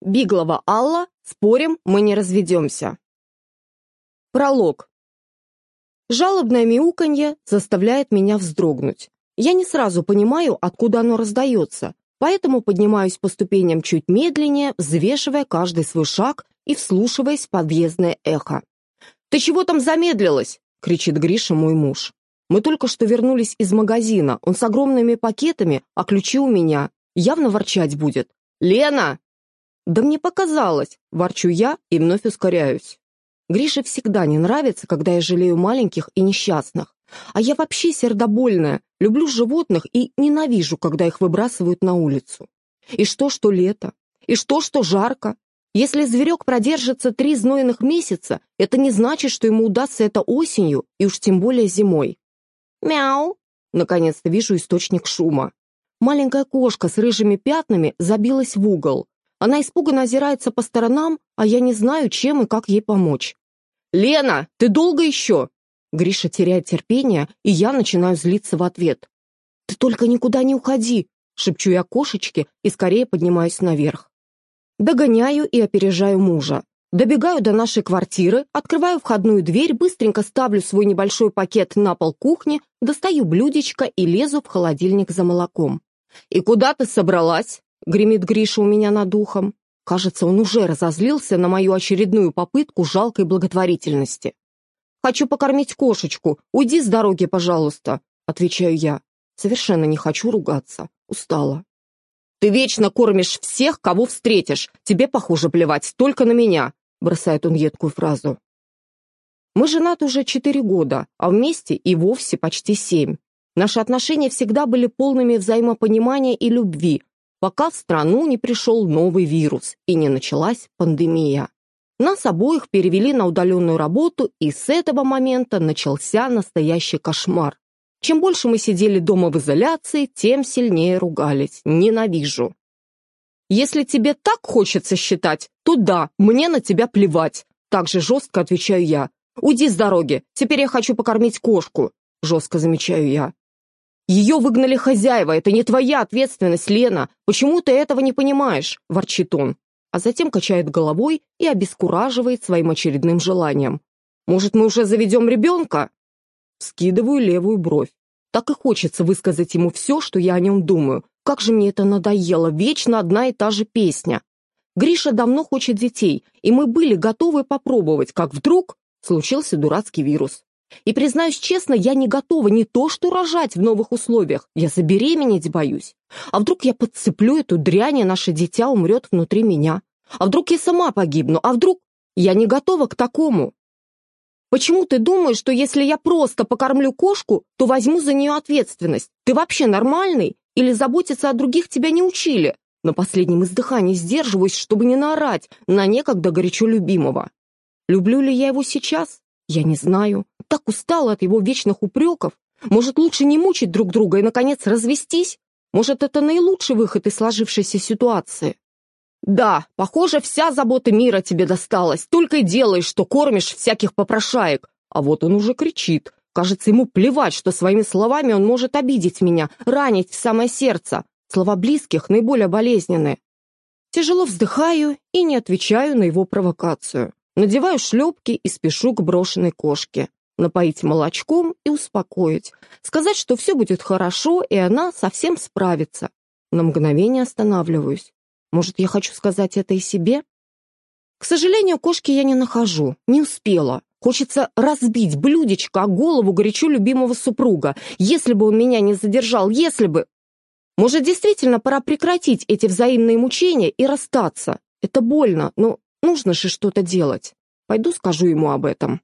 Биглова Алла, спорим, мы не разведемся. Пролог. Жалобное мяуканье заставляет меня вздрогнуть. Я не сразу понимаю, откуда оно раздается, поэтому поднимаюсь по ступеням чуть медленнее, взвешивая каждый свой шаг и вслушиваясь в подъездное эхо. «Ты чего там замедлилась?» — кричит Гриша, мой муж. «Мы только что вернулись из магазина, он с огромными пакетами, а ключи у меня. Явно ворчать будет. Лена!» «Да мне показалось!» — ворчу я и вновь ускоряюсь. Грише всегда не нравится, когда я жалею маленьких и несчастных. А я вообще сердобольная, люблю животных и ненавижу, когда их выбрасывают на улицу. И что, что лето? И что, что жарко? Если зверек продержится три знойных месяца, это не значит, что ему удастся это осенью и уж тем более зимой. «Мяу!» Наконец-то вижу источник шума. Маленькая кошка с рыжими пятнами забилась в угол. Она испуганно озирается по сторонам, а я не знаю, чем и как ей помочь. «Лена, ты долго еще?» Гриша теряет терпение, и я начинаю злиться в ответ. «Ты только никуда не уходи!» шепчу я кошечке и скорее поднимаюсь наверх. Догоняю и опережаю мужа. Добегаю до нашей квартиры, открываю входную дверь, быстренько ставлю свой небольшой пакет на пол кухни, достаю блюдечко и лезу в холодильник за молоком. «И куда ты собралась?» — гремит Гриша у меня над ухом. Кажется, он уже разозлился на мою очередную попытку жалкой благотворительности. «Хочу покормить кошечку. Уйди с дороги, пожалуйста», — отвечаю я. Совершенно не хочу ругаться. Устала. «Ты вечно кормишь всех, кого встретишь. Тебе, похоже, плевать только на меня», — бросает он едкую фразу. Мы женаты уже четыре года, а вместе и вовсе почти семь. Наши отношения всегда были полными взаимопонимания и любви, пока в страну не пришел новый вирус и не началась пандемия. Нас обоих перевели на удаленную работу, и с этого момента начался настоящий кошмар. Чем больше мы сидели дома в изоляции, тем сильнее ругались. Ненавижу. Если тебе так хочется считать, то да, мне на тебя плевать. Так же жестко отвечаю я. Уйди с дороги, теперь я хочу покормить кошку. Жестко замечаю я. «Ее выгнали хозяева, это не твоя ответственность, Лена. Почему ты этого не понимаешь?» – ворчит он. А затем качает головой и обескураживает своим очередным желанием. «Может, мы уже заведем ребенка?» Скидываю левую бровь. Так и хочется высказать ему все, что я о нем думаю. Как же мне это надоело, вечно одна и та же песня. Гриша давно хочет детей, и мы были готовы попробовать, как вдруг случился дурацкий вирус. И, признаюсь честно, я не готова не то что рожать в новых условиях, я забеременеть боюсь. А вдруг я подцеплю эту дрянь, и наше дитя умрет внутри меня? А вдруг я сама погибну? А вдруг... Я не готова к такому. Почему ты думаешь, что если я просто покормлю кошку, то возьму за нее ответственность? Ты вообще нормальный? Или заботиться о других тебя не учили? На последнем издыхании сдерживаюсь, чтобы не наорать на некогда горячо любимого. Люблю ли я его сейчас? Я не знаю. Так устала от его вечных упреков. Может, лучше не мучить друг друга и, наконец, развестись? Может, это наилучший выход из сложившейся ситуации? Да, похоже, вся забота мира тебе досталась. Только и делаешь, что кормишь всяких попрошаек. А вот он уже кричит. Кажется, ему плевать, что своими словами он может обидеть меня, ранить в самое сердце. Слова близких наиболее болезненные. Тяжело вздыхаю и не отвечаю на его провокацию. Надеваю шлепки и спешу к брошенной кошке. Напоить молочком и успокоить. Сказать, что все будет хорошо, и она совсем справится. На мгновение останавливаюсь. Может, я хочу сказать это и себе? К сожалению, кошки я не нахожу. Не успела. Хочется разбить блюдечко о голову горячо любимого супруга. Если бы он меня не задержал, если бы... Может, действительно пора прекратить эти взаимные мучения и расстаться. Это больно, но Нужно же что-то делать. Пойду скажу ему об этом.